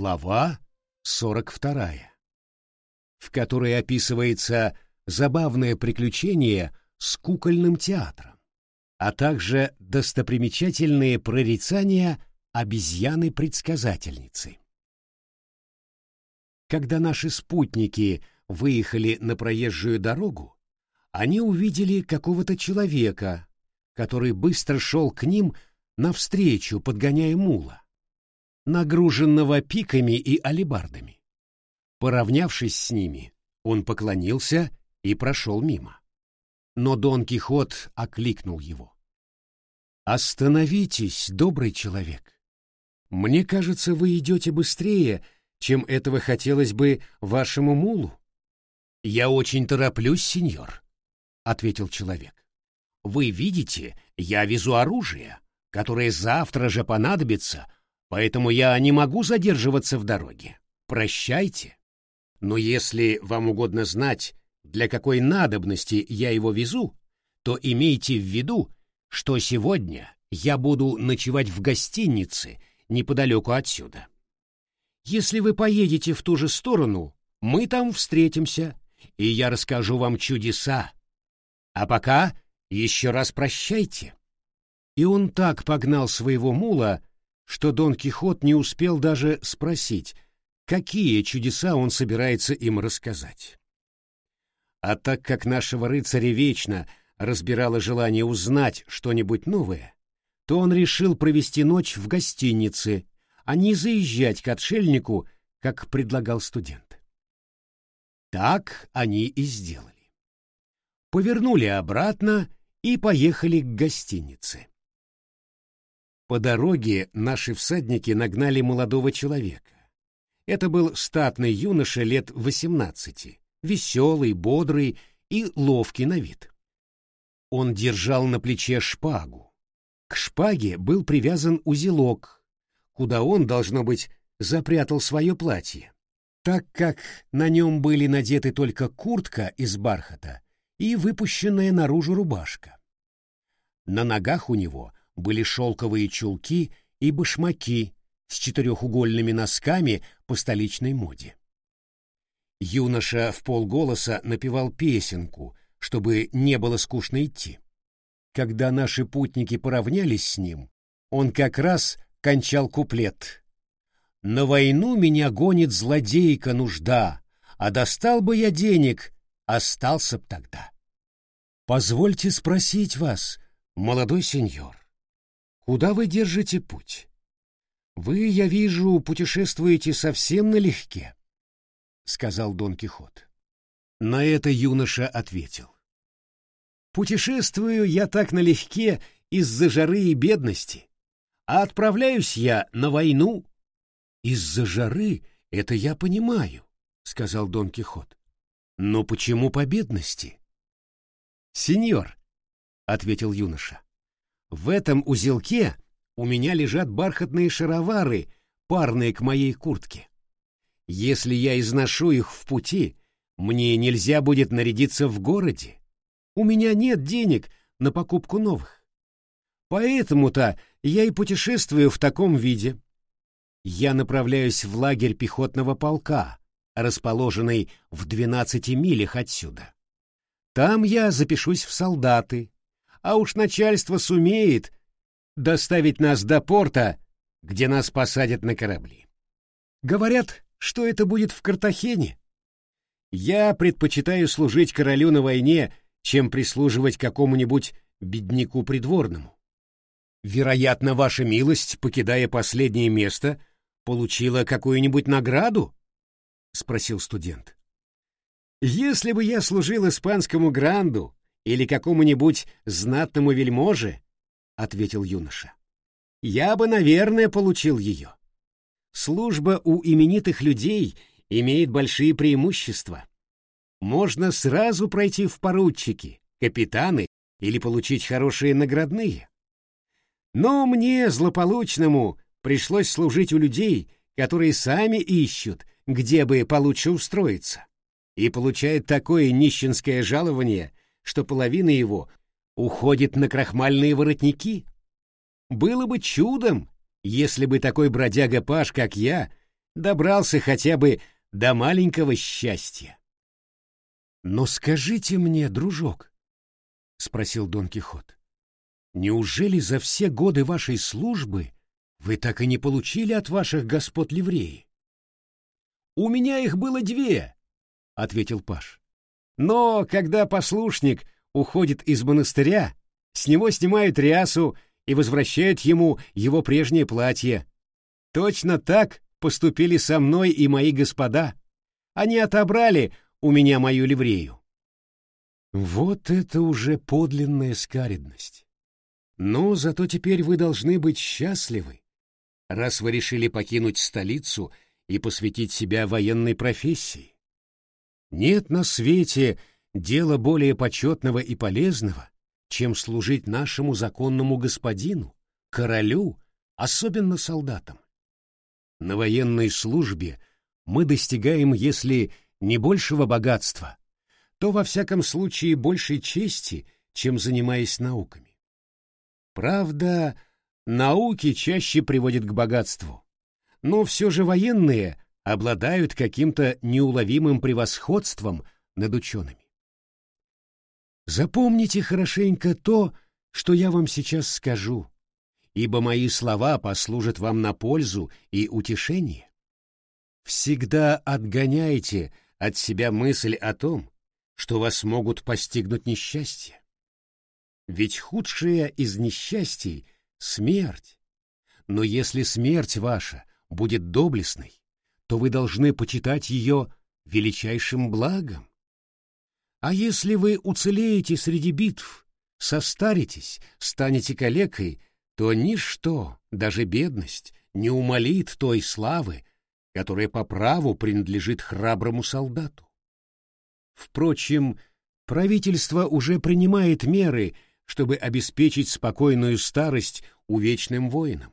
Глава 42, в которой описывается забавное приключение с кукольным театром, а также достопримечательные прорицания обезьяны-предсказательницы. Когда наши спутники выехали на проезжую дорогу, они увидели какого-то человека, который быстро шел к ним навстречу, подгоняя мула, нагруженного пиками и алебардами. Поравнявшись с ними, он поклонился и прошел мимо. Но Дон Кихот окликнул его. «Остановитесь, добрый человек. Мне кажется, вы идете быстрее, чем этого хотелось бы вашему мулу». «Я очень тороплюсь, сеньор», — ответил человек. «Вы видите, я везу оружие, которое завтра же понадобится, поэтому я не могу задерживаться в дороге. Прощайте. Но если вам угодно знать, для какой надобности я его везу, то имейте в виду, что сегодня я буду ночевать в гостинице неподалеку отсюда. Если вы поедете в ту же сторону, мы там встретимся, и я расскажу вам чудеса. А пока еще раз прощайте. И он так погнал своего мула, что Дон Кихот не успел даже спросить, какие чудеса он собирается им рассказать. А так как нашего рыцаря вечно разбирало желание узнать что-нибудь новое, то он решил провести ночь в гостинице, а не заезжать к отшельнику, как предлагал студент. Так они и сделали. Повернули обратно и поехали к гостинице. По дороге наши всадники нагнали молодого человека. Это был статный юноша лет восемнадцати, веселый, бодрый и ловкий на вид. Он держал на плече шпагу. К шпаге был привязан узелок, куда он, должно быть, запрятал свое платье, так как на нем были надеты только куртка из бархата и выпущенная наружу рубашка. На ногах у него были шелковые чулки и башмаки с четырехугольными носками по столичной моде. Юноша в полголоса напевал песенку, чтобы не было скучно идти. Когда наши путники поравнялись с ним, он как раз кончал куплет. «На войну меня гонит злодейка нужда, а достал бы я денег, остался б тогда». «Позвольте спросить вас, молодой сеньор, Куда вы держите путь? Вы, я вижу, путешествуете совсем налегке, — сказал Дон Кихот. На это юноша ответил. Путешествую я так налегке из-за жары и бедности, а отправляюсь я на войну. Из-за жары это я понимаю, — сказал Дон Кихот. Но почему по бедности? Сеньор, — ответил юноша, — в этом узелке у меня лежат бархатные шаровары, парные к моей куртке. Если я изношу их в пути, мне нельзя будет нарядиться в городе. У меня нет денег на покупку новых. Поэтому-то я и путешествую в таком виде. Я направляюсь в лагерь пехотного полка, расположенный в двенадцати милях отсюда. Там я запишусь в солдаты, а уж начальство сумеет доставить нас до порта, где нас посадят на корабли. Говорят, что это будет в Картахене. Я предпочитаю служить королю на войне, чем прислуживать какому-нибудь бедняку придворному. Вероятно, ваша милость, покидая последнее место, получила какую-нибудь награду? — спросил студент. Если бы я служил испанскому гранду, или какому-нибудь знатному вельможе, — ответил юноша. — Я бы, наверное, получил ее. Служба у именитых людей имеет большие преимущества. Можно сразу пройти в поручики, капитаны или получить хорошие наградные. Но мне, злополучному, пришлось служить у людей, которые сами ищут, где бы получше устроиться, и получают такое нищенское жалование, что половина его уходит на крахмальные воротники. Было бы чудом, если бы такой бродяга Паш, как я, добрался хотя бы до маленького счастья. Но скажите мне, дружок, — спросил Дон Кихот, — неужели за все годы вашей службы вы так и не получили от ваших господ ливреи? У меня их было две, — ответил Паш. Но когда послушник уходит из монастыря, с него снимают рясу и возвращают ему его прежнее платье. Точно так поступили со мной и мои господа. Они отобрали у меня мою ливрею. Вот это уже подлинная скаридность. Но зато теперь вы должны быть счастливы, раз вы решили покинуть столицу и посвятить себя военной профессии. Нет на свете дела более почетного и полезного, чем служить нашему законному господину, королю, особенно солдатам. На военной службе мы достигаем, если не большего богатства, то во всяком случае большей чести, чем занимаясь науками. Правда, науки чаще приводят к богатству, но все же военные обладают каким-то неуловимым превосходством над учеными. Запомните хорошенько то, что я вам сейчас скажу, ибо мои слова послужат вам на пользу и утешение. Всегда отгоняйте от себя мысль о том, что вас могут постигнуть несчастья. Ведь худшее из несчастий — смерть. Но если смерть ваша будет доблестной, то вы должны почитать ее величайшим благом. А если вы уцелеете среди битв, состаритесь, станете калекой, то ничто, даже бедность, не умолит той славы, которая по праву принадлежит храброму солдату. Впрочем, правительство уже принимает меры, чтобы обеспечить спокойную старость увечным воинам.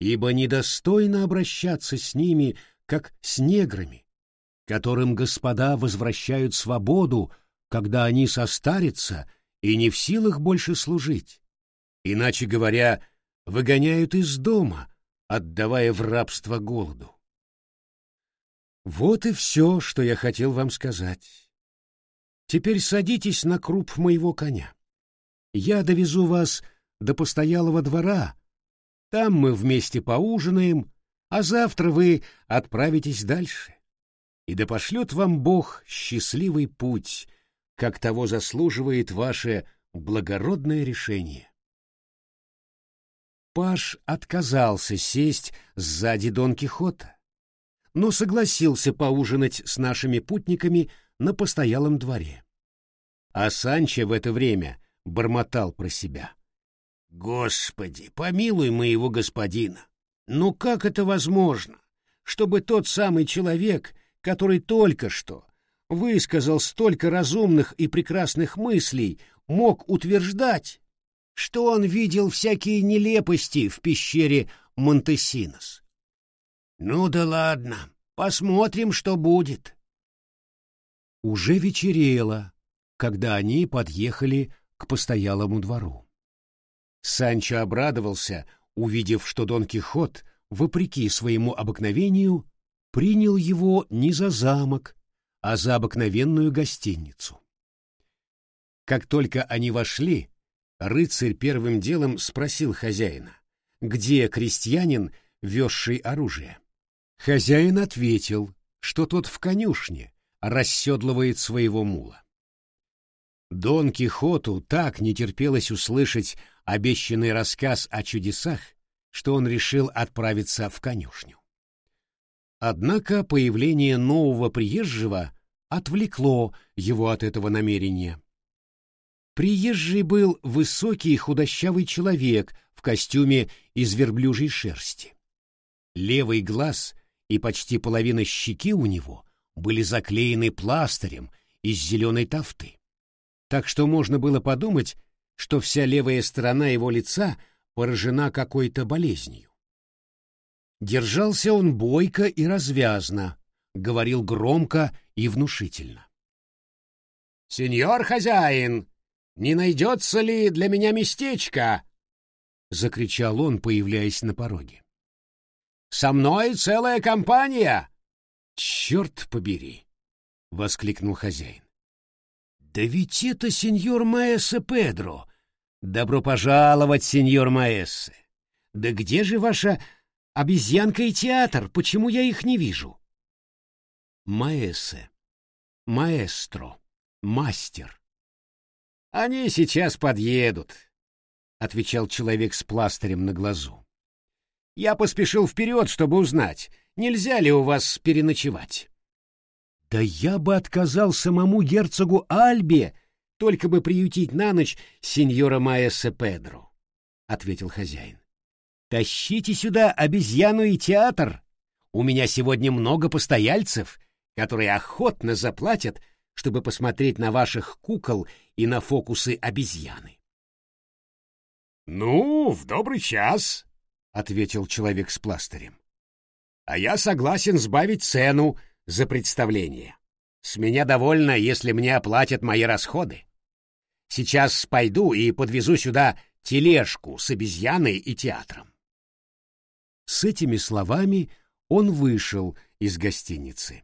Ибо недостойно обращаться с ними, как с неграми, которым господа возвращают свободу, когда они состарятся и не в силах больше служить. Иначе говоря, выгоняют из дома, отдавая в рабство голоду. Вот и все, что я хотел вам сказать. Теперь садитесь на круп моего коня. Я довезу вас до постоялого двора. Там мы вместе поужинаем, а завтра вы отправитесь дальше и да пошлет вам Бог счастливый путь, как того заслуживает ваше благородное решение. Паш отказался сесть сзади Дон Кихота, но согласился поужинать с нашими путниками на постоялом дворе. А Санчо в это время бормотал про себя. «Господи, помилуй моего господина! Ну как это возможно, чтобы тот самый человек, который только что высказал столько разумных и прекрасных мыслей, мог утверждать, что он видел всякие нелепости в пещере Монтесинос. Ну да ладно, посмотрим, что будет. Уже вечерело, когда они подъехали к постоялому двору. Санчо обрадовался, увидев, что Дон Кихот, вопреки своему обыкновению, принял его не за замок, а за обыкновенную гостиницу. Как только они вошли, рыцарь первым делом спросил хозяина, где крестьянин, везший оружие. Хозяин ответил, что тот в конюшне расседлывает своего мула. Дон Кихоту так не терпелось услышать обещанный рассказ о чудесах, что он решил отправиться в конюшню. Однако появление нового приезжего отвлекло его от этого намерения. Приезжий был высокий худощавый человек в костюме из верблюжьей шерсти. Левый глаз и почти половина щеки у него были заклеены пластырем из зеленой тафты. Так что можно было подумать, что вся левая сторона его лица поражена какой-то болезнью. Держался он бойко и развязно, говорил громко и внушительно. «Сеньор хозяин, не найдется ли для меня местечко?» — закричал он, появляясь на пороге. Со мной целая компания!» «Черт побери!» — воскликнул хозяин. «Да ведь это сеньор Маэссе Педро! Добро пожаловать, сеньор Маэссе! Да где же ваша обезьянка и театр? Почему я их не вижу?» Маэссе. Маэстро. Мастер. «Они сейчас подъедут», — отвечал человек с пластырем на глазу. «Я поспешил вперед, чтобы узнать, нельзя ли у вас переночевать». «Да я бы отказал самому герцогу Альбе, только бы приютить на ночь сеньора Маэссе Педро», — ответил хозяин. «Тащите сюда обезьяну и театр. У меня сегодня много постояльцев, которые охотно заплатят, чтобы посмотреть на ваших кукол и на фокусы обезьяны». «Ну, в добрый час», — ответил человек с пластырем. «А я согласен сбавить цену за представление. С меня довольно, если мне оплатят мои расходы. Сейчас пойду и подвезу сюда тележку с обезьяной и театром». С этими словами он вышел из гостиницы.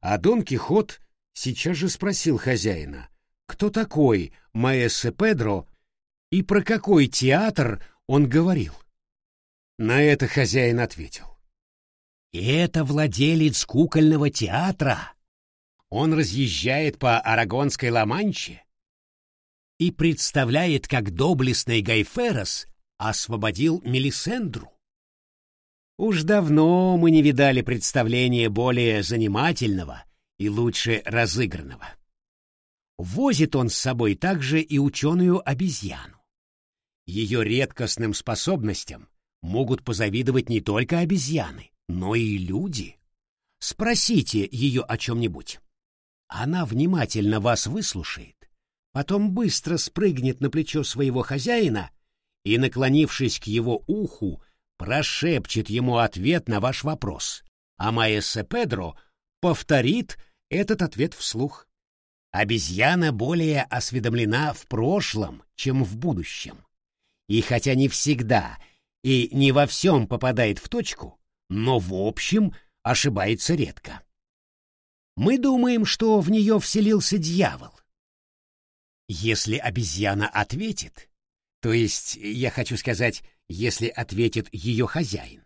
А Дон Кихот сейчас же спросил хозяина, кто такой Маэссе Педро и про какой театр он говорил. На это хозяин ответил. «Это владелец кукольного театра. Он разъезжает по Арагонской Ла-Манче и представляет, как доблестный Гайферос освободил Мелисендру. Уж давно мы не видали представления более занимательного и лучше разыгранного. Возит он с собой также и ученую обезьяну. Ее редкостным способностям могут позавидовать не только обезьяны, но и люди. Спросите ее о чем-нибудь. Она внимательно вас выслушает, потом быстро спрыгнет на плечо своего хозяина и, наклонившись к его уху, прошепчет ему ответ на ваш вопрос, а Маэссе Педро повторит этот ответ вслух. Обезьяна более осведомлена в прошлом, чем в будущем. И хотя не всегда и не во всем попадает в точку, но в общем ошибается редко. Мы думаем, что в нее вселился дьявол. Если обезьяна ответит, то есть, я хочу сказать, если ответит ее хозяин.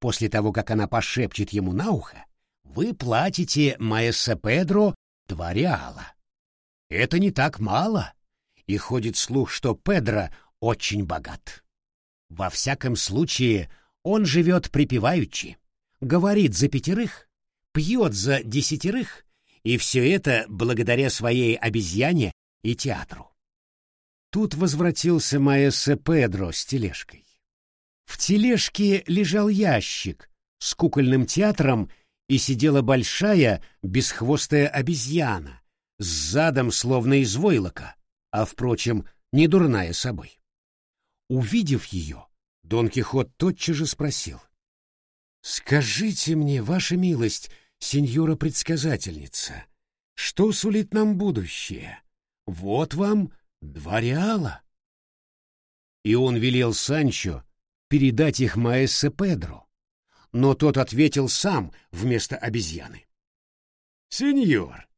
После того, как она пошепчет ему на ухо, вы платите Маэссе Педро два реала. Это не так мало, и ходит слух, что Педро очень богат. Во всяком случае, он живет припеваючи, говорит за пятерых, пьет за десятерых, и все это благодаря своей обезьяне и театру. Тут возвратился маэссе Педро с тележкой. В тележке лежал ящик с кукольным театром и сидела большая бесхвостая обезьяна с задом словно из войлока, а, впрочем, не дурная собой. Увидев ее, Дон Кихот тотчас же спросил. «Скажите мне, ваша милость, сеньора-предсказательница, что сулит нам будущее? Вот вам Два реала? И он велел Санчо передать их Маэссе Педро, но тот ответил сам вместо обезьяны. «Сеньор,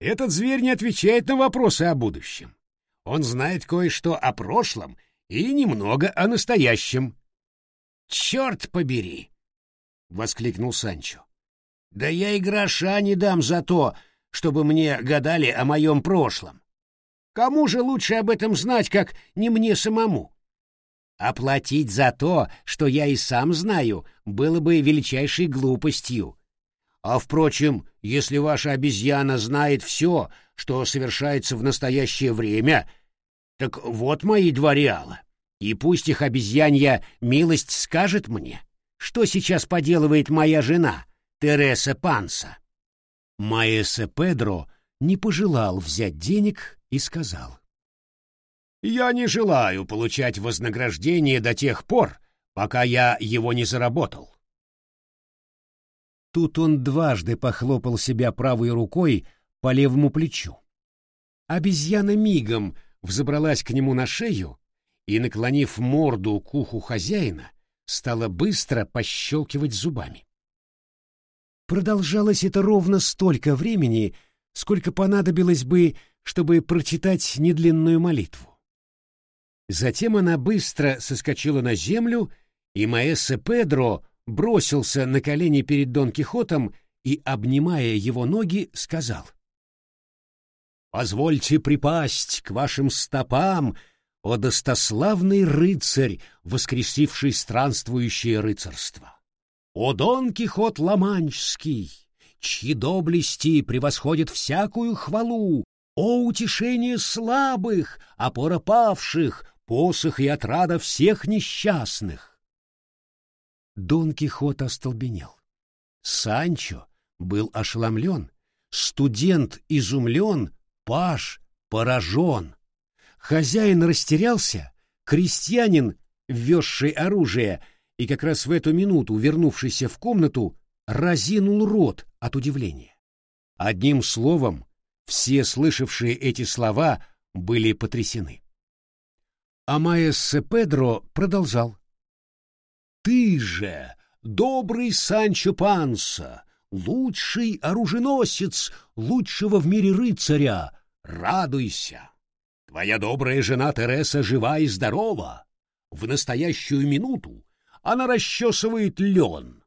этот зверь не отвечает на вопросы о будущем. Он знает кое-что о прошлом и немного о настоящем». «Черт побери!» — воскликнул Санчо. «Да я и гроша не дам за то, чтобы мне гадали о моем прошлом. Кому же лучше об этом знать, как не мне самому? Оплатить за то, что я и сам знаю, было бы величайшей глупостью. А, впрочем, если ваша обезьяна знает все, что совершается в настоящее время, так вот мои два реала. И пусть их обезьянья милость скажет мне, что сейчас поделывает моя жена, Тереса Панса. Маэсе Педро не пожелал взять денег и сказал. «Я не желаю получать вознаграждение до тех пор, пока я его не заработал». Тут он дважды похлопал себя правой рукой по левому плечу. Обезьяна мигом взобралась к нему на шею и, наклонив морду к уху хозяина, стала быстро пощелкивать зубами. Продолжалось это ровно столько времени, сколько понадобилось бы, чтобы прочитать недлинную молитву. Затем она быстро соскочила на землю, и Маэссе Педро бросился на колени перед Дон Кихотом и, обнимая его ноги, сказал. «Позвольте припасть к вашим стопам, о достославный рыцарь, воскресивший странствующее рыцарство! О Дон Кихот Ламанчский, чьи доблести превосходят всякую хвалу, о утешение слабых, опора павших, посох и отрада всех несчастных!» Дон Кихот остолбенел. Санчо был ошеломлен, студент изумлен, паж поражен. Хозяин растерялся, крестьянин, ввезший оружие, и как раз в эту минуту, вернувшийся в комнату, разинул рот от удивления. Одним словом, все слышавшие эти слова были потрясены. А маэссе Педро продолжал. «Ты же, добрый Санчо Панса, лучший оруженосец лучшего в мире рыцаря, радуйся! Твоя добрая жена Тереса жива и здорова. В настоящую минуту она расчесывает лен.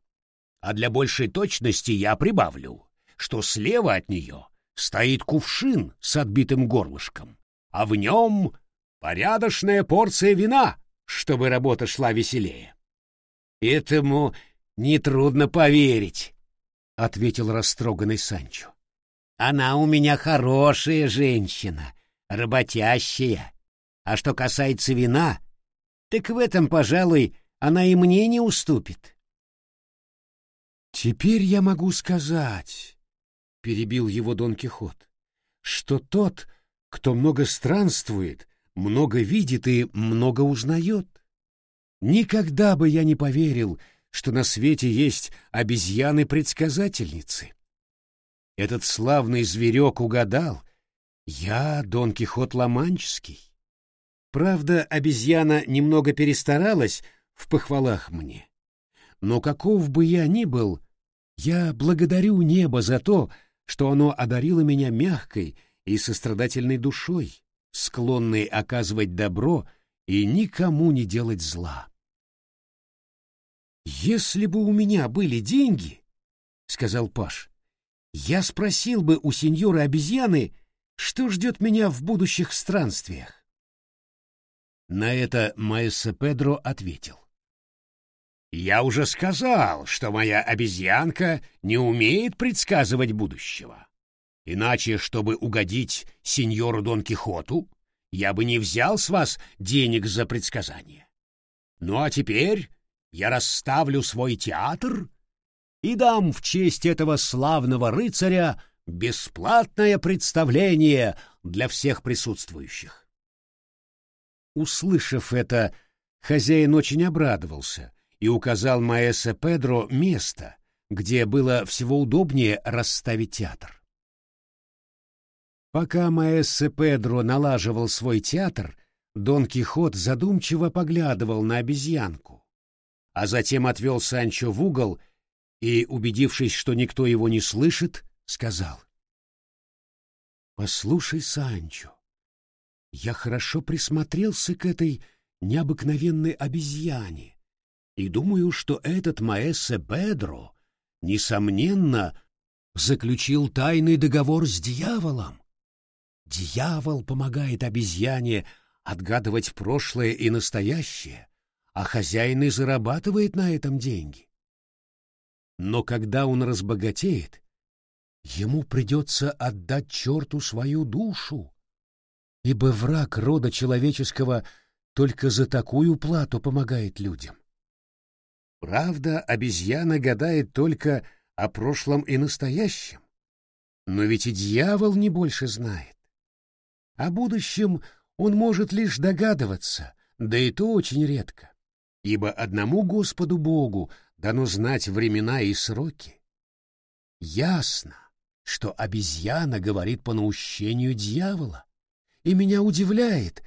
А для большей точности я прибавлю, что слева от нее стоит кувшин с отбитым горлышком, а в нем порядочная порция вина, чтобы работа шла веселее. Этому нетрудно поверить, — ответил растроганный Санчо. «Она у меня хорошая женщина, работящая. А что касается вина, так в этом, пожалуй, она и мне не уступит». «Теперь я могу сказать», — перебил его Дон Кихот, «что тот, кто много странствует, много видит и много узнает. Никогда бы я не поверил, — что на свете есть обезьяны-предсказательницы. Этот славный зверек угадал. Я Дон Кихот Ламанческий. Правда, обезьяна немного перестаралась в похвалах мне. Но каков бы я ни был, я благодарю небо за то, что оно одарило меня мягкой и сострадательной душой, склонной оказывать добро и никому не делать зла. «Если бы у меня были деньги, — сказал Паш, — я спросил бы у сеньора обезьяны, что ждет меня в будущих странствиях. На это Маэссе Педро ответил. «Я уже сказал, что моя обезьянка не умеет предсказывать будущего. Иначе, чтобы угодить сеньору Дон Кихоту, я бы не взял с вас денег за предсказание. Ну а теперь я расставлю свой театр и дам в честь этого славного рыцаря бесплатное представление для всех присутствующих. Услышав это, хозяин очень обрадовался и указал Маэсе Педро место, где было всего удобнее расставить театр. Пока Маэссе Педро налаживал свой театр, Дон Кихот задумчиво поглядывал на обезьянку, а затем отвел Санчо в угол и, убедившись, что никто его не слышит, сказал. «Послушай, Санчо, я хорошо присмотрелся к этой необыкновенной обезьяне и думаю, что этот Маэссе Бедро, несомненно, заключил тайный договор с дьяволом. Дьявол помогает обезьяне отгадывать прошлое и настоящее, а хозяин и зарабатывает на этом деньги. Но когда он разбогатеет, ему придется отдать черту свою душу, ибо враг рода человеческого только за такую плату помогает людям. Правда, обезьяна гадает только о прошлом и настоящем, но ведь и дьявол не больше знает. О будущем он может лишь догадываться, да и то очень редко ибо одному Господу Богу дано знать времена и сроки. Ясно, что обезьяна говорит по наущению дьявола, и меня удивляет,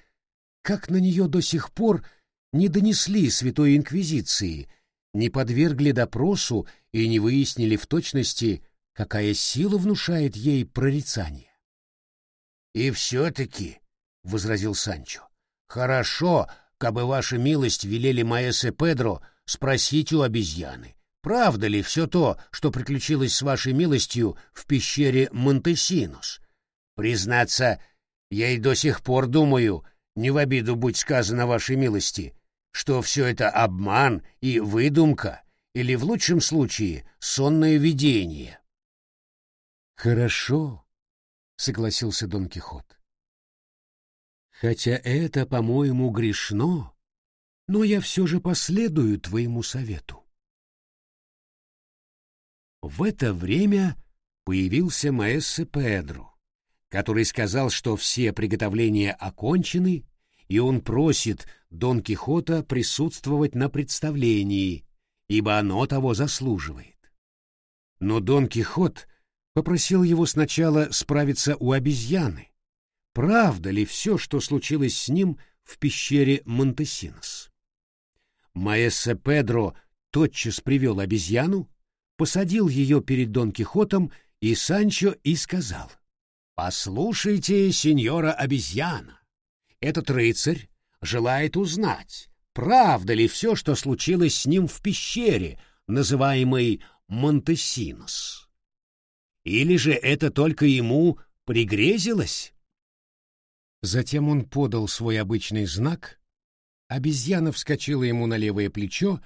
как на нее до сих пор не донесли Святой Инквизиции, не подвергли допросу и не выяснили в точности, какая сила внушает ей прорицание. «И все-таки», — возразил Санчо, — «хорошо, кабы ваша милость велели Маэсе Педро спросить у обезьяны, правда ли все то, что приключилось с вашей милостью в пещере Монтесинус. Признаться, я и до сих пор думаю, не в обиду будь сказано вашей милости, что все это обман и выдумка, или в лучшем случае сонное видение. Хорошо, согласился Дон Кихот. Хотя это, по-моему, грешно, но я все же последую твоему совету. В это время появился маэссе Педро, который сказал, что все приготовления окончены, и он просит Дон Кихота присутствовать на представлении, ибо оно того заслуживает. Но Дон Кихот попросил его сначала справиться у обезьяны. Правда ли все, что случилось с ним в пещере Монтесинос? Маэссе Педро тотчас привел обезьяну, посадил ее перед Дон Кихотом и Санчо и сказал, «Послушайте, сеньора обезьяна, этот рыцарь желает узнать, правда ли все, что случилось с ним в пещере, называемой Монтесинос. Или же это только ему пригрезилось?» Затем он подал свой обычный знак, обезьяна вскочила ему на левое плечо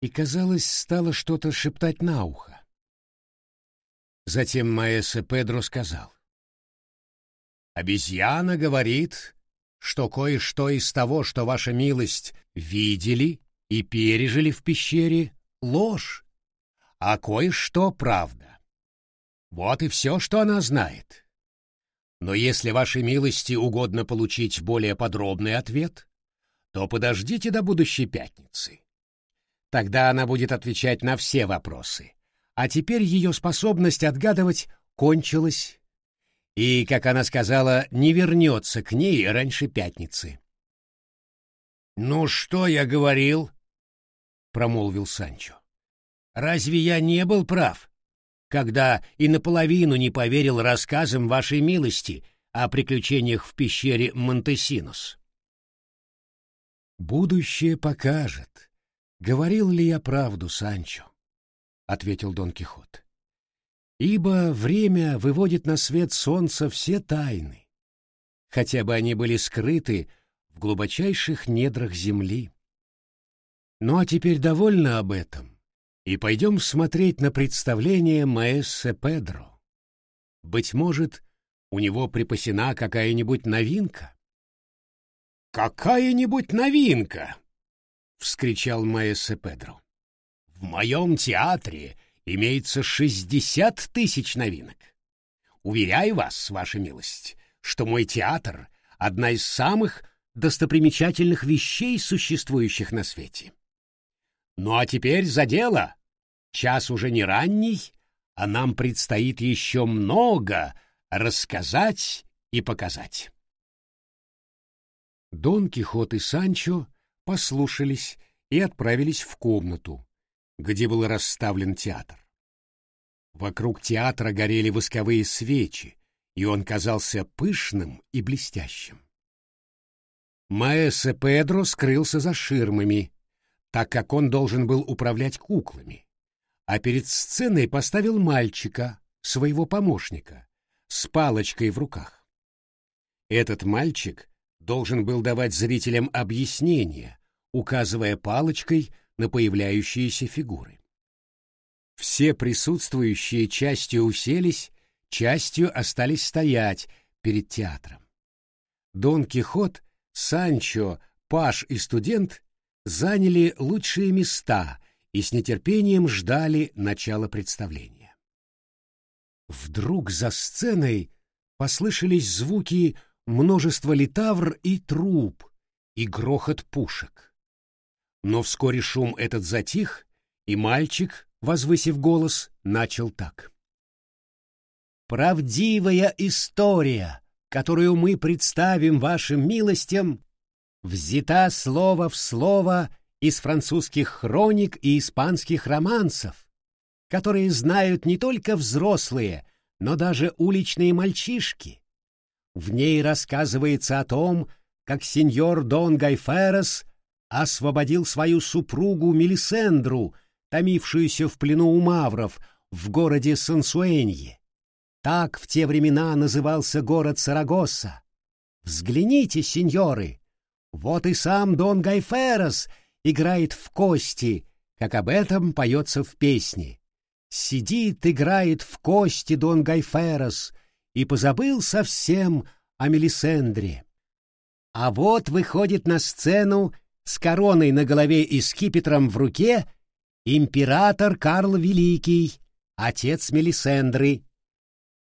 и, казалось, стала что-то шептать на ухо. Затем Маэссе Педро сказал. «Обезьяна говорит, что кое-что из того, что ваша милость видели и пережили в пещере, — ложь, а кое-что — правда. Вот и все, что она знает. Но если вашей милости угодно получить более подробный ответ, то подождите до будущей пятницы. Тогда она будет отвечать на все вопросы. А теперь ее способность отгадывать кончилась, и, как она сказала, не вернется к ней раньше пятницы. «Ну что я говорил?» — промолвил Санчо. «Разве я не был прав?» когда и наполовину не поверил рассказам вашей милости о приключениях в пещере Монтесинус. «Будущее покажет, говорил ли я правду, Санчо», — ответил Дон Кихот. «Ибо время выводит на свет солнца все тайны, хотя бы они были скрыты в глубочайших недрах земли. Ну а теперь довольно об этом и пойдем смотреть на представление Маэссе Педро. Быть может, у него припасена какая-нибудь новинка? «Какая-нибудь новинка!» — вскричал Маэссе Педро. «В моем театре имеется шестьдесят тысяч новинок. Уверяю вас, ваша милость, что мой театр — одна из самых достопримечательных вещей, существующих на свете. Ну а теперь за дело!» Час уже не ранний, а нам предстоит еще много рассказать и показать. Дон Кихот и Санчо послушались и отправились в комнату, где был расставлен театр. Вокруг театра горели восковые свечи, и он казался пышным и блестящим. Маэссе Педро скрылся за ширмами, так как он должен был управлять куклами а перед сценой поставил мальчика, своего помощника, с палочкой в руках. Этот мальчик должен был давать зрителям объяснения, указывая палочкой на появляющиеся фигуры. Все присутствующие частью уселись, частью остались стоять перед театром. Дон Кихот, Санчо, Паш и студент заняли лучшие места и с нетерпением ждали начала представления. Вдруг за сценой послышались звуки множества литавр и труб и грохот пушек. Но вскоре шум этот затих, и мальчик, возвысив голос, начал так. «Правдивая история, которую мы представим вашим милостям, взята слово в слово из французских хроник и испанских романсов, которые знают не только взрослые, но даже уличные мальчишки. В ней рассказывается о том, как сеньор Дон Гайферос освободил свою супругу Мелисендру, томившуюся в плену у мавров в городе Сансуэнье. Так в те времена назывался город Сарагоса. Взгляните, сеньоры, вот и сам Дон Гайферос играет в кости, как об этом поется в песне. Сидит, играет в кости Дон Гайферос и позабыл совсем о Мелисендре. А вот выходит на сцену с короной на голове и скипетром в руке император Карл Великий, отец Мелисендры.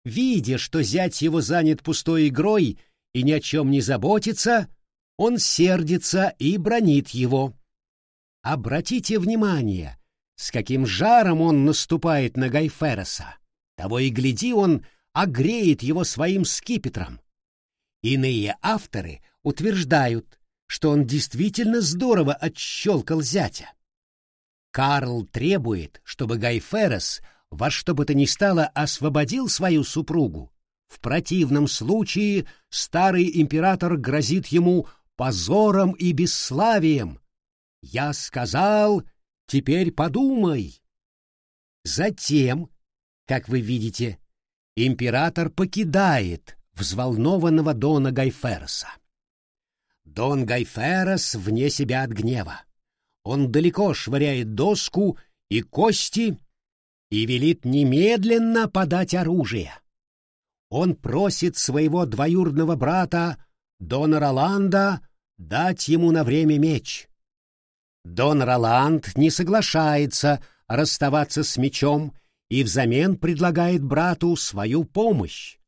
Видя, что зять его занят пустой игрой и ни о чем не заботится, он сердится и бронит его. Обратите внимание, с каким жаром он наступает на Гайфероса. Того и гляди, он огреет его своим скипетром. Иные авторы утверждают, что он действительно здорово отщелкал зятя. Карл требует, чтобы Гайферос во что бы то ни стало освободил свою супругу. В противном случае старый император грозит ему позором и бесславием. Я сказал, теперь подумай. Затем, как вы видите, император покидает взволнованного Дона Гайферса. Дон Гайферос вне себя от гнева. Он далеко швыряет доску и кости и велит немедленно подать оружие. Он просит своего двоюродного брата Дона Роланда дать ему на время меч. Дон Роланд не соглашается расставаться с мечом и взамен предлагает брату свою помощь.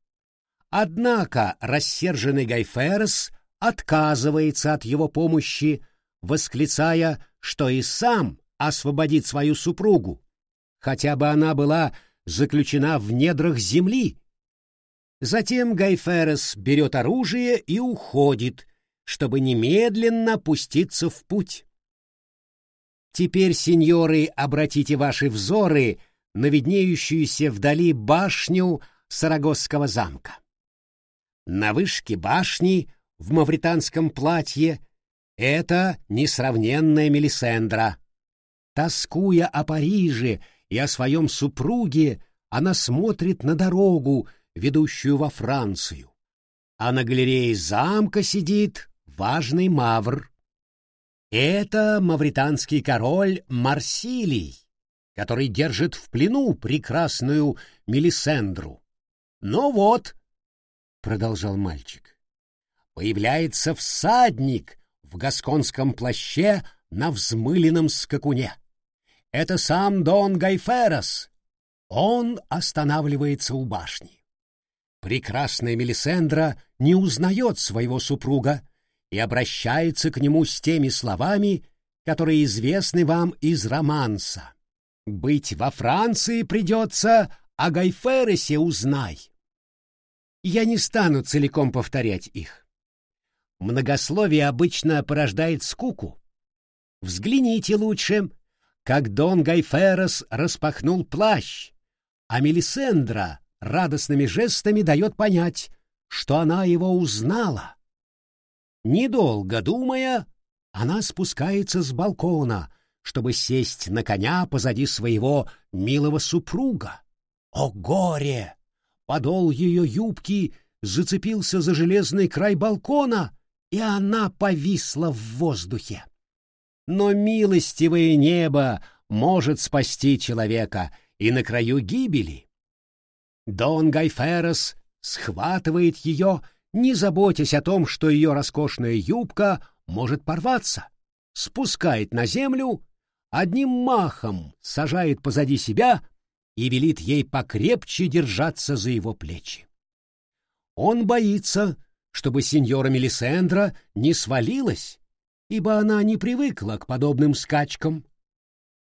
Однако рассерженный Гайферс отказывается от его помощи, восклицая, что и сам освободит свою супругу, хотя бы она была заключена в недрах земли. Затем Гайферес берет оружие и уходит, чтобы немедленно пуститься в путь. Теперь, сеньоры, обратите ваши взоры на виднеющуюся вдали башню Сарагосского замка. На вышке башни в мавританском платье это несравненная Мелисендра. Тоскуя о Париже и о своем супруге, она смотрит на дорогу, ведущую во Францию. А на галерее замка сидит важный мавр. Это мавританский король Марсилий, который держит в плену прекрасную Мелисендру. «Ну вот», — продолжал мальчик, — «появляется всадник в гасконском плаще на взмыленном скакуне. Это сам Дон Гайферос. Он останавливается у башни. Прекрасная Мелисендра не узнает своего супруга и обращается к нему с теми словами, которые известны вам из романса. «Быть во Франции придется, а Гайфересе узнай». Я не стану целиком повторять их. Многословие обычно порождает скуку. Взгляните лучше, как Дон Гайферос распахнул плащ, а Мелисендра радостными жестами дает понять, что она его узнала. Недолго думая, она спускается с балкона, чтобы сесть на коня позади своего милого супруга. О горе! Подол ее юбки зацепился за железный край балкона, и она повисла в воздухе. Но милостивое небо может спасти человека и на краю гибели. Дон Гайферос схватывает ее, не заботясь о том, что ее роскошная юбка может порваться, спускает на землю, одним махом сажает позади себя и велит ей покрепче держаться за его плечи. Он боится, чтобы сеньора Мелисендра не свалилась, ибо она не привыкла к подобным скачкам.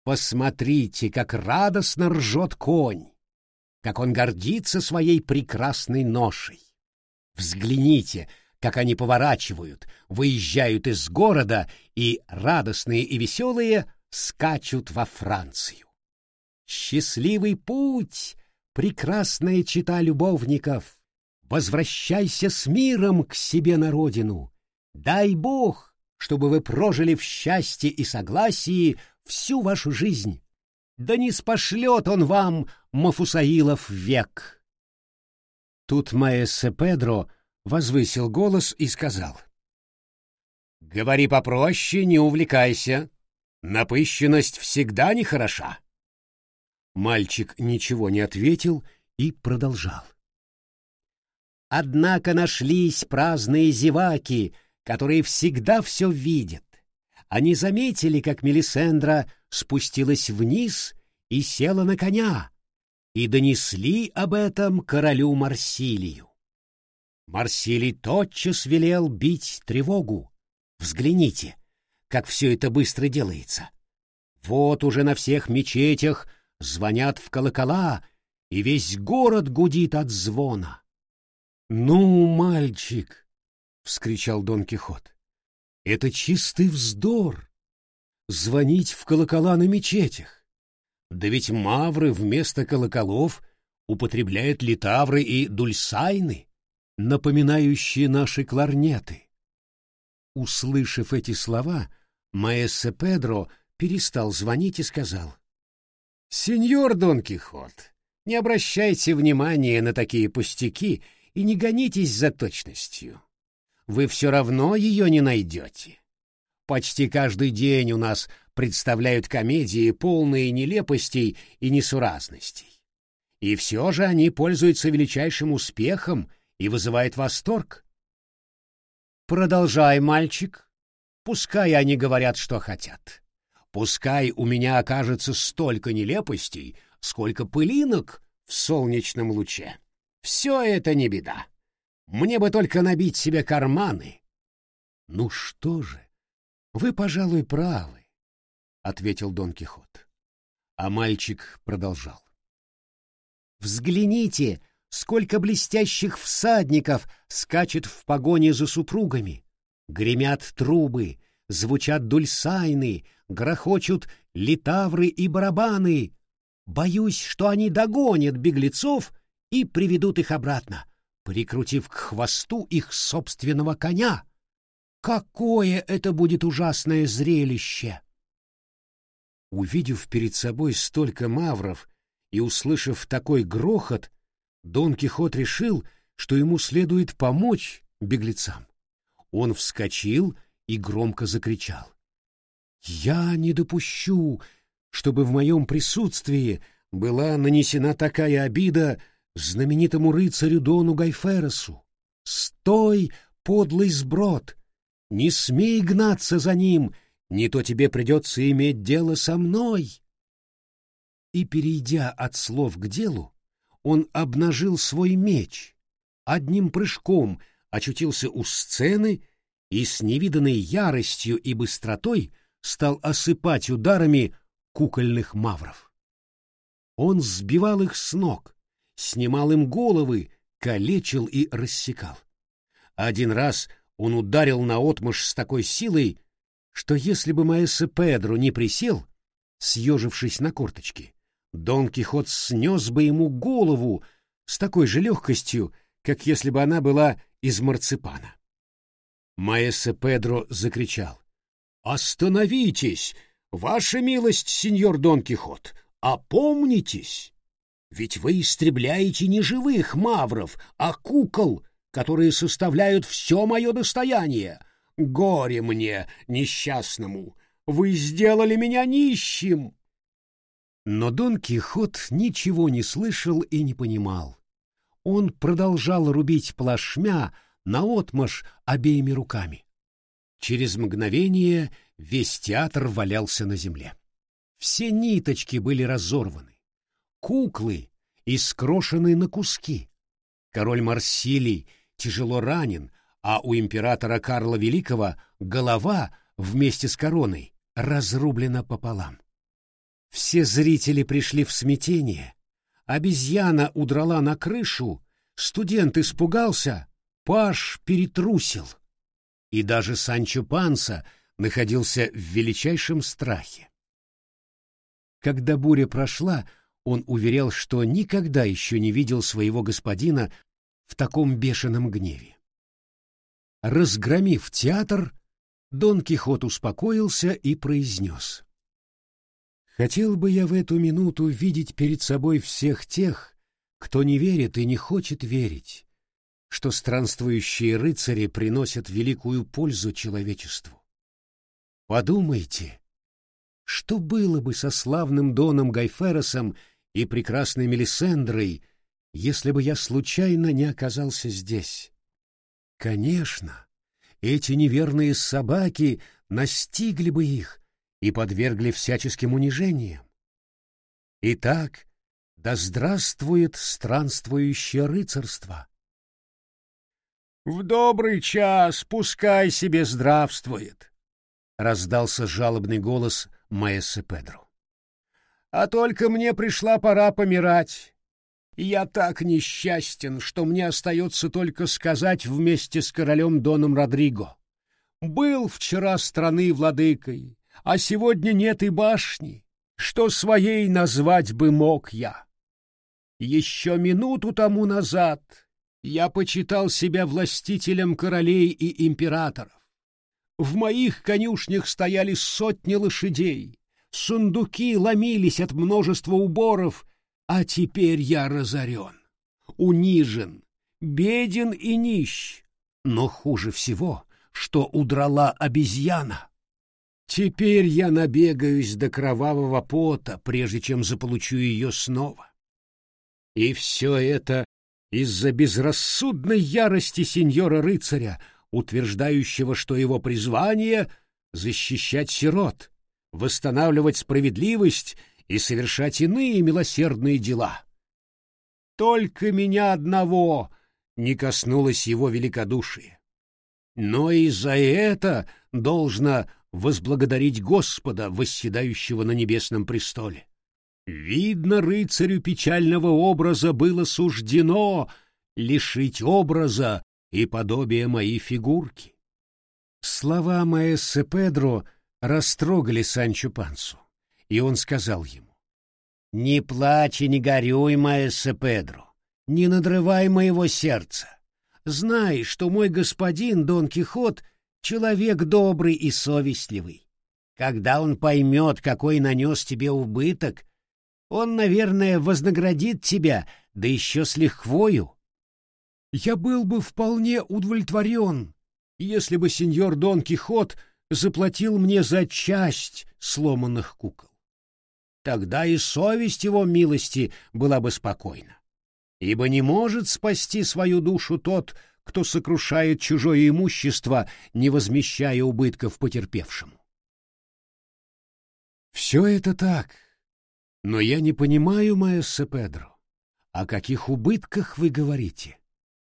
Посмотрите, как радостно ржет конь как он гордится своей прекрасной ношей. Взгляните, как они поворачивают, выезжают из города и, радостные и веселые, скачут во Францию. Счастливый путь, прекрасная чита любовников! Возвращайся с миром к себе на родину. Дай Бог, чтобы вы прожили в счастье и согласии всю вашу жизнь. Да не спошлет он вам, Мафусаилов, век. Тут Маэссе Педро возвысил голос и сказал. «Говори попроще, не увлекайся. Напыщенность всегда нехороша». Мальчик ничего не ответил и продолжал. Однако нашлись праздные зеваки, которые всегда все видят. Они заметили, как Мелисендра спустилась вниз и села на коня, и донесли об этом королю Марсилию. Марсилий тотчас велел бить тревогу. Взгляните, как все это быстро делается. Вот уже на всех мечетях звонят в колокола, и весь город гудит от звона. «Ну, мальчик!» — вскричал Дон Кихот. «Это чистый вздор! Звонить в колокола на мечетях! Да ведь мавры вместо колоколов употребляют литавры и дульсайны напоминающие наши кларнеты. Услышав эти слова, Маэссе Педро перестал звонить и сказал. «Сеньор Дон Кихот, не обращайте внимания на такие пустяки и не гонитесь за точностью. Вы все равно ее не найдете. Почти каждый день у нас представляют комедии, полные нелепостей и несуразностей. И все же они пользуются величайшим успехом и вызывает восторг. Продолжай, мальчик. Пускай они говорят, что хотят. Пускай у меня окажется столько нелепостей, сколько пылинок в солнечном луче. Все это не беда. Мне бы только набить себе карманы. — Ну что же, вы, пожалуй, правы, — ответил Дон Кихот. А мальчик продолжал. — Взгляните, сколько блестящих всадников скачет в погоне за супругами. Гремят трубы, звучат дульсайны, грохочут литавры и барабаны. Боюсь, что они догонят беглецов и приведут их обратно, прикрутив к хвосту их собственного коня. Какое это будет ужасное зрелище! Увидев перед собой столько мавров и услышав такой грохот, Дон Кихот решил, что ему следует помочь беглецам. Он вскочил и громко закричал. «Я не допущу, чтобы в моем присутствии была нанесена такая обида знаменитому рыцарю Дону Гайферосу. Стой, подлый сброд! Не смей гнаться за ним, не то тебе придется иметь дело со мной!» И, перейдя от слов к делу, он обнажил свой меч, одним прыжком очутился у сцены и с невиданной яростью и быстротой стал осыпать ударами кукольных мавров. Он сбивал их с ног, снимал им головы, калечил и рассекал. Один раз он ударил наотмашь с такой силой, что если бы Маэссе Педро не присел, съежившись на корточки, Дон Кихот снес бы ему голову с такой же легкостью, как если бы она была из марципана. Маэссе Педро закричал. «Остановитесь, ваша милость, сеньор Дон Кихот! Опомнитесь! Ведь вы истребляете не живых мавров, а кукол, которые составляют все мое достояние. Горе мне, несчастному! Вы сделали меня нищим!» Но Дон Кихот ничего не слышал и не понимал. Он продолжал рубить плашмя наотмашь обеими руками. Через мгновение весь театр валялся на земле. Все ниточки были разорваны. Куклы искрошены на куски. Король Марсилий тяжело ранен, а у императора Карла Великого голова вместе с короной разрублена пополам. Все зрители пришли в смятение. Обезьяна удрала на крышу, студент испугался, Паш перетрусил, и даже Санчо Панса находился в величайшем страхе. Когда буря прошла, он уверял, что никогда еще не видел своего господина в таком бешеном гневе. Разгромив театр, Дон Кихот успокоился и произнес. «Хотел бы я в эту минуту видеть перед собой всех тех, кто не верит и не хочет верить, что странствующие рыцари приносят великую пользу человечеству. Подумайте, что было бы со славным Доном Гайферосом и прекрасной Мелисендрой, если бы я случайно не оказался здесь? Конечно, эти неверные собаки настигли бы их и подвергли всяческим унижениям. Итак, да здравствует странствующее рыцарство! В добрый час пускай себе здравствует, раздался жалобный голос Маэссе Педро. А только мне пришла пора помирать. Я так несчастен, что мне остается только сказать вместе с королем Доном Родриго. Был вчера страны владыкой, а сегодня нет и башни, что своей назвать бы мог я. Еще минуту тому назад я почитал себя властителем королей и императоров. В моих конюшнях стояли сотни лошадей, сундуки ломились от множества уборов, а теперь я разорен, унижен, беден и нищ. Но хуже всего, что удрала обезьяна. Теперь я набегаюсь до кровавого пота, прежде чем заполучу ее снова. И все это из-за безрассудной ярости сеньора-рыцаря, утверждающего, что его призвание — защищать сирот, восстанавливать справедливость и совершать иные милосердные дела. Только меня одного не коснулось его великодушие. Но и за это должно возблагодарить Господа, восседающего на небесном престоле. Видно, рыцарю печального образа было суждено лишить образа и подобия моей фигурки. Слова Маэссе Педро растрогали Санчо Пансу, и он сказал ему, «Не плачь и не горюй, Маэссе Педро, не надрывай моего сердца. Знай, что мой господин Дон Кихот — человек добрый и совестливый. Когда он поймет, какой нанес тебе убыток, он, наверное, вознаградит тебя, да еще с лихвою. Я был бы вполне удовлетворен, если бы сеньор Дон Кихот заплатил мне за часть сломанных кукол. Тогда и совесть его милости была бы спокойна. Ибо не может спасти свою душу тот, кто сокрушает чужое имущество, не возмещая убытков потерпевшему. Все это так, но я не понимаю, Маэссе Педро, о каких убытках вы говорите?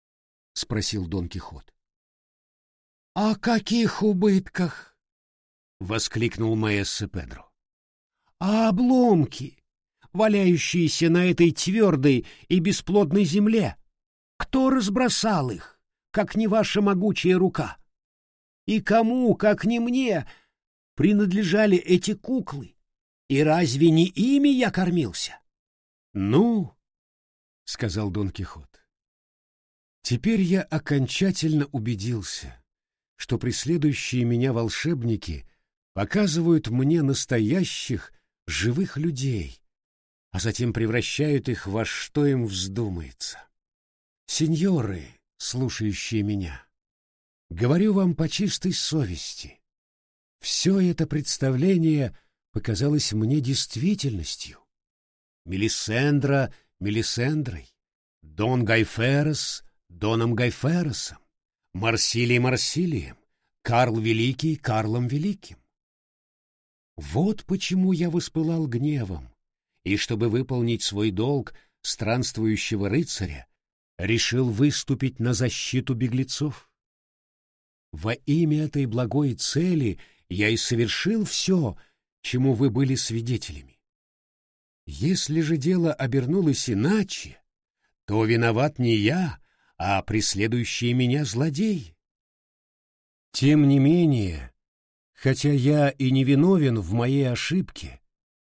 — спросил Дон Кихот. — О каких убытках? — воскликнул Маэссе Педро. — А обломки, валяющиеся на этой твердой и бесплодной земле. Кто разбросал их, как не ваша могучая рука? И кому, как не мне, принадлежали эти куклы? И разве не ими я кормился? Ну, сказал Дон Кихот. Теперь я окончательно убедился, что преследующие меня волшебники показывают мне настоящих живых людей, а затем превращают их во что им вздумается. Сеньоры, слушающие меня, говорю вам по чистой совести. Все это представление — показалось мне действительностью. Мелисендра Мелисендрой, Дон Гайферос Доном Гайферосом, Марсилий Марсилием, Карл Великий Карлом Великим. Вот почему я воспылал гневом, и чтобы выполнить свой долг странствующего рыцаря, решил выступить на защиту беглецов. Во имя этой благой цели я и совершил все, чему вы были свидетелями. Если же дело обернулось иначе, то виноват не я, а преследующие меня злодеи. Тем не менее, хотя я и не виновен в моей ошибке,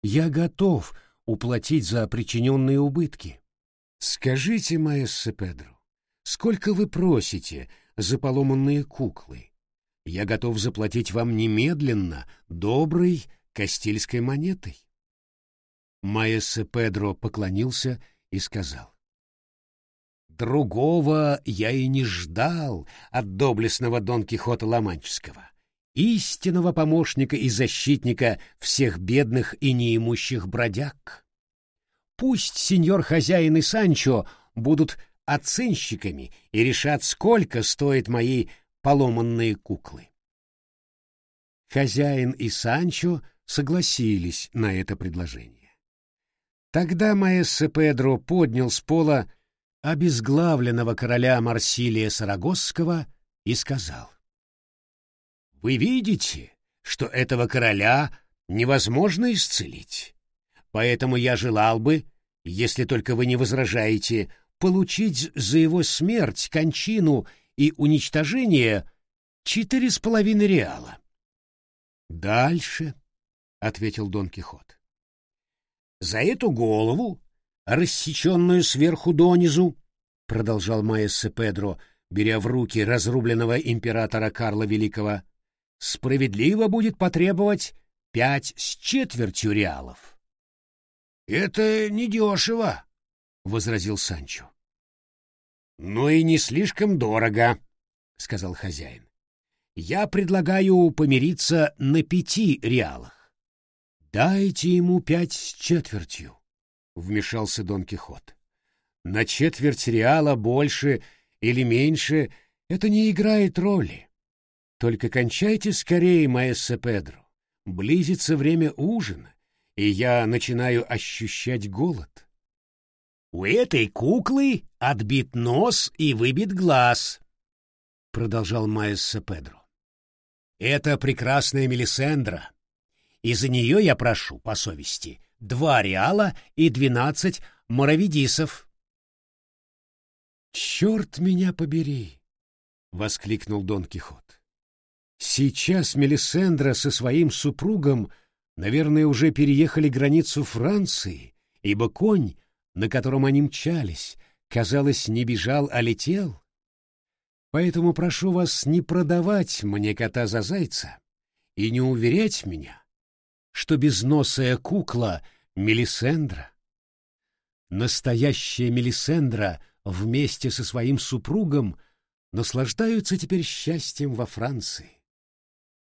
я готов уплатить за причиненные убытки. Скажите, маэссе Педро, сколько вы просите за поломанные куклы? Я готов заплатить вам немедленно доброй кастильской монетой. Маэссе Педро поклонился и сказал. Другого я и не ждал от доблестного Дон Кихота Ломанческого, истинного помощника и защитника всех бедных и неимущих бродяг. Пусть сеньор хозяин и Санчо будут оценщиками и решат, сколько стоят мои поломанные куклы. Хозяин и Санчо согласились на это предложение. Тогда маэссе Педро поднял с пола обезглавленного короля Марсилия Сарагосского и сказал. «Вы видите, что этого короля невозможно исцелить, поэтому я желал бы, если только вы не возражаете, получить за его смерть, кончину и уничтожение четыре с половиной реала». «Дальше», — ответил Дон Кихот. «За эту голову рассеченную сверху донизу, — продолжал маэссе Педро, беря в руки разрубленного императора Карла Великого, — справедливо будет потребовать пять с четвертью реалов. — Это недешево, — возразил Санчо. — Ну и не слишком дорого, — сказал хозяин. — Я предлагаю помириться на пяти реалах. Дайте ему пять с четвертью вмешался Дон Кихот. На четверть реала больше или меньше это не играет роли. Только кончайте скорее, маэссе Педро. Близится время ужина, и я начинаю ощущать голод. У этой куклы отбит нос и выбит глаз, продолжал маэссе Педро. Это прекрасная Мелисендра, и за нее я прошу, по совести, два реала и двенадцать моровидисов. «Черт меня побери!» — воскликнул Дон Кихот. «Сейчас Мелисендра со своим супругом, наверное, уже переехали границу Франции, ибо конь, на котором они мчались, казалось, не бежал, а летел. Поэтому прошу вас не продавать мне кота за зайца и не уверять меня, что безносая кукла — Мелисендра. Настоящая Мелисендра вместе со своим супругом наслаждаются теперь счастьем во Франции.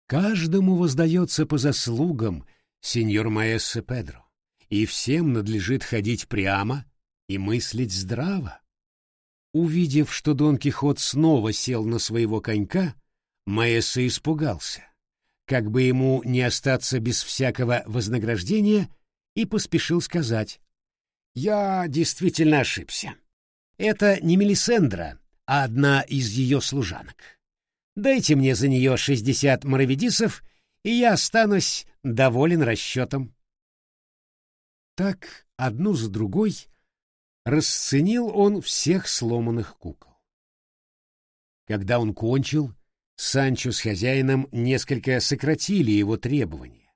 Каждому воздается по заслугам сеньор Маэссе Педро, и всем надлежит ходить прямо и мыслить здраво. Увидев, что Дон Кихот снова сел на своего конька, Маэссе испугался как бы ему не остаться без всякого вознаграждения, и поспешил сказать. «Я действительно ошибся. Это не Мелисендра, а одна из ее служанок. Дайте мне за нее шестьдесят моровидисов, и я останусь доволен расчетом». Так, одну за другой, расценил он всех сломанных кукол. Когда он кончил, Санчо с хозяином несколько сократили его требования,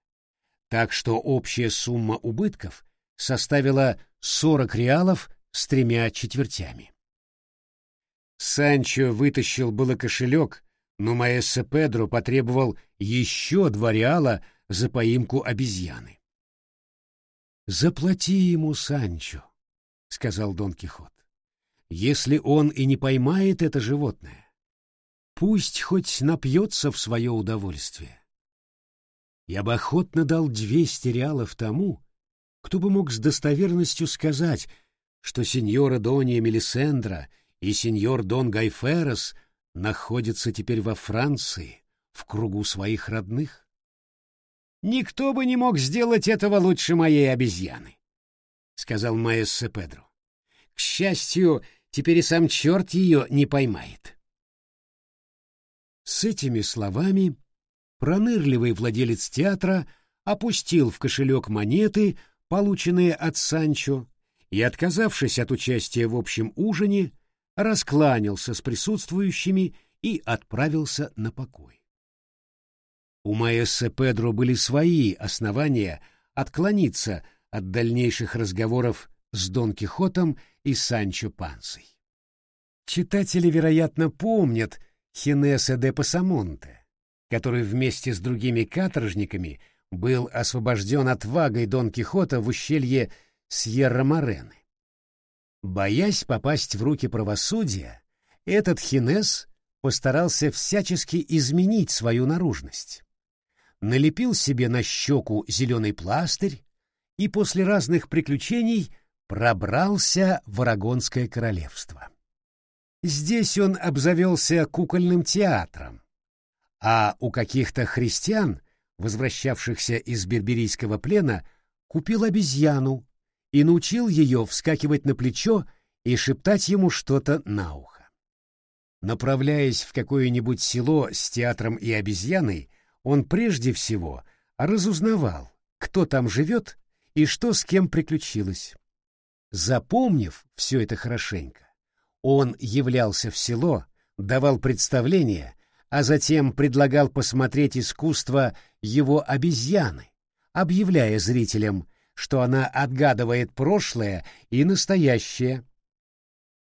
так что общая сумма убытков составила 40 реалов с тремя четвертями. Санчо вытащил было кошелек, но маэссе Педро потребовал еще два реала за поимку обезьяны. «Заплати ему, Санчо», — сказал Дон Кихот. «Если он и не поймает это животное, Пусть хоть напьется в свое удовольствие. Я бы охотно дал двести реалов тому, кто бы мог с достоверностью сказать, что сеньора Донья Мелисендра и сеньор Дон Гайферос находятся теперь во Франции, в кругу своих родных. «Никто бы не мог сделать этого лучше моей обезьяны», — сказал маэссе Педро. «К счастью, теперь и сам черт ее не поймает». С этими словами пронырливый владелец театра опустил в кошелек монеты, полученные от Санчо, и, отказавшись от участия в общем ужине, раскланялся с присутствующими и отправился на покой. У Маэссе Педро были свои основания отклониться от дальнейших разговоров с Дон Кихотом и Санчо Пансой. Читатели, вероятно, помнят Хинеса де Пасамонте, который вместе с другими каторжниками был освобожден отвагой Дон Кихота в ущелье Сьерра-Морены. Боясь попасть в руки правосудия, этот Хинес постарался всячески изменить свою наружность. Налепил себе на щеку зеленый пластырь и после разных приключений пробрался в Арагонское королевство. Здесь он обзавелся кукольным театром, а у каких-то христиан, возвращавшихся из берберийского плена, купил обезьяну и научил ее вскакивать на плечо и шептать ему что-то на ухо. Направляясь в какое-нибудь село с театром и обезьяной, он прежде всего разузнавал, кто там живет и что с кем приключилось. Запомнив все это хорошенько, он являлся в село, давал представление, а затем предлагал посмотреть искусство его обезьяны, объявляя зрителям, что она отгадывает прошлое и настоящее,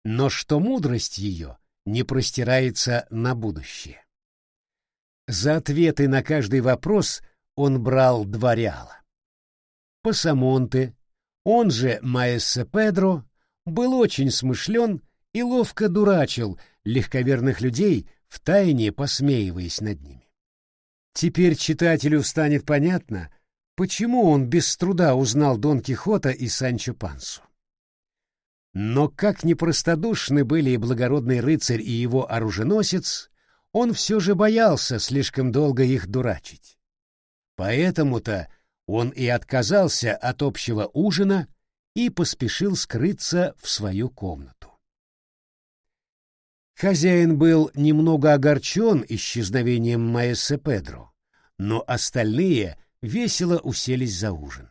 но что мудрость ее не простирается на будущее. За ответы на каждый вопрос он брал два реала. Пасамонте, он же Маэссе Педро, был очень смышлен и ловко дурачил легковерных людей, втайне посмеиваясь над ними. Теперь читателю станет понятно, почему он без труда узнал Дон Кихота и Санчо Пансу. Но как непростодушны были и благородный рыцарь и его оруженосец, он все же боялся слишком долго их дурачить. Поэтому-то он и отказался от общего ужина и поспешил скрыться в свою комнату. Хозяин был немного огорчен исчезновением Маэссе Педро, но остальные весело уселись за ужин.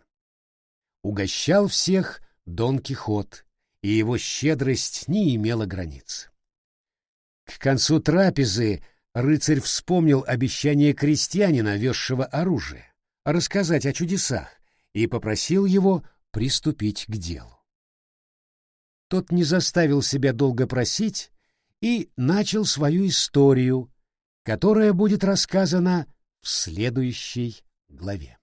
Угощал всех Дон Кихот, и его щедрость не имела границ. К концу трапезы рыцарь вспомнил обещание крестьянина, везшего оружие, рассказать о чудесах, и попросил его приступить к делу. Тот не заставил себя долго просить и начал свою историю, которая будет рассказана в следующей главе.